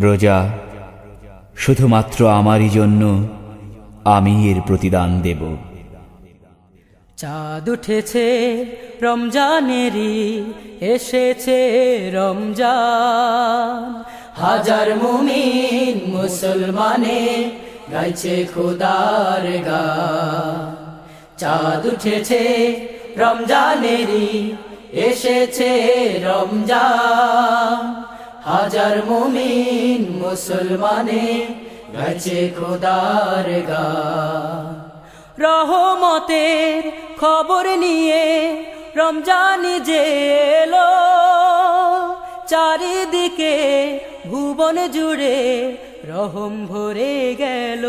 রোজা, শুধুমাত্র আমারই জন্য আমি এর প্রতিদান দেব। চাঁদ উঠেছে রমজানেরই, এসেছে রমজান। হাজার মুমিন মুসলমানে গাইছে খোদার গা। চাঁদ উঠেছে রমজানেরই, এসেছে রমজান। হাজার মুমিন মুসলমানে গাইছে খোদার গা। রহমতের খবর নিয়ে রমজান যে এলো, চারিদিকে ভুবন জুড়ে রহম ভরে গেল।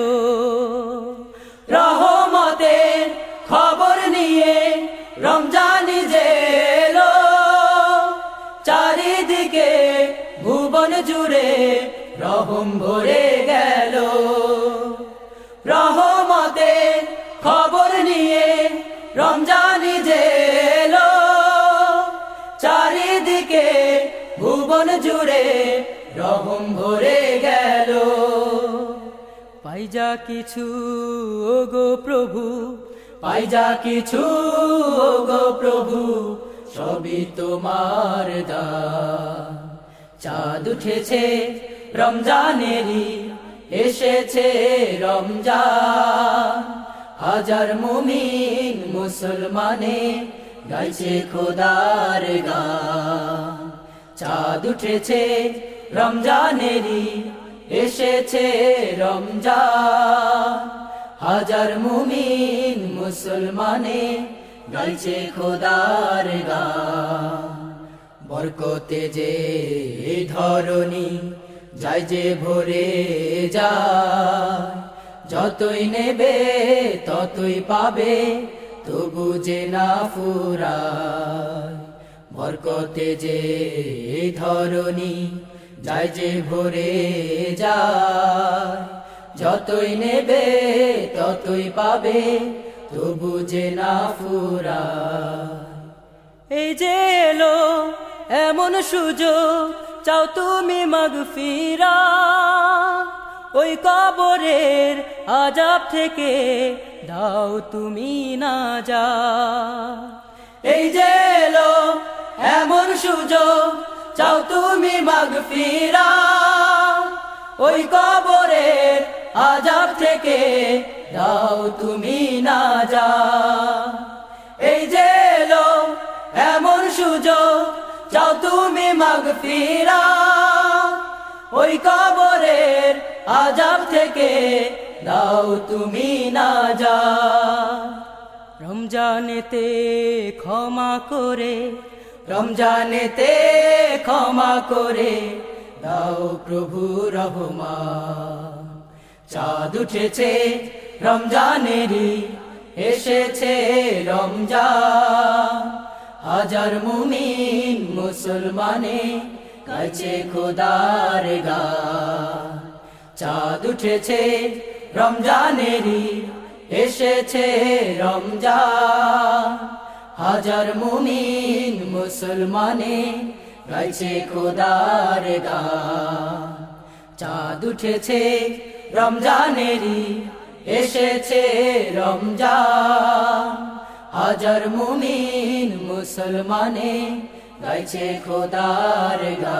রহমতের খবর নিয়ে রমজান জুড়ে রহম ভরে গেল। রহমতের খবর নিয়ে রমজান যে চারিদিকে ভুবন জুড়ে রহম ভরে গেল। পাই যা কিছু গো প্রভু, পাই যা কিছু গো প্রভু, সবই তোমার দান চাঁদ উঠেছে রমজানেরই, এসেছে রমজান। হাজার মুমিন মুসলমানে গাইছে খোদার গান। চাঁদ উঠেছে রমজানেরই, এসেছে রমজান। হাজার মুমিন মুসলমানে গাইছে খোদার গান। বরকতে যে ধরণী, যাই যে ভরে যায়, যতই নেবে ততই পাবে, তবু যে না ফুরায়। বরকতে যে ধরণী, যাই যে ভরে যায়, যতই নেবে ততই পাবে, তবু যে না ফুরায়। যে এমন সুযোগ চাও তুমি মাগ ফিরা ওই কবরের আজাব থেকে দাও তুমি না যা। এই যে এলো এমন সুযোগ চাও তুমি মাগ ফিরা ওই কবরের আজাব থেকে দাও তুমি না যা। চাও তুমি মাগ ফিরা ওই কবরের আজাব থেকে দাও তুমি না যা রমজানেতে ক্ষমা করে, রমজানেতে ক্ষমা করে দাও প্রভু রহমা চাঁদ উঠেছে, রমজানেরই এসেছে রমজান। হাজার মুমিন মুসলমানে, কাছে খোদার গা। চাঁদ উঠেছে রমজানেরই, এসেছে রমজান। হাজার মুমিন মুসলমানে গাইছে খোদার গা। চাঁদ উঠেছে রমজানেরই, এসেছে রমজান। হাজার মুমিন মুসলমানে গাইছে খোদার গা।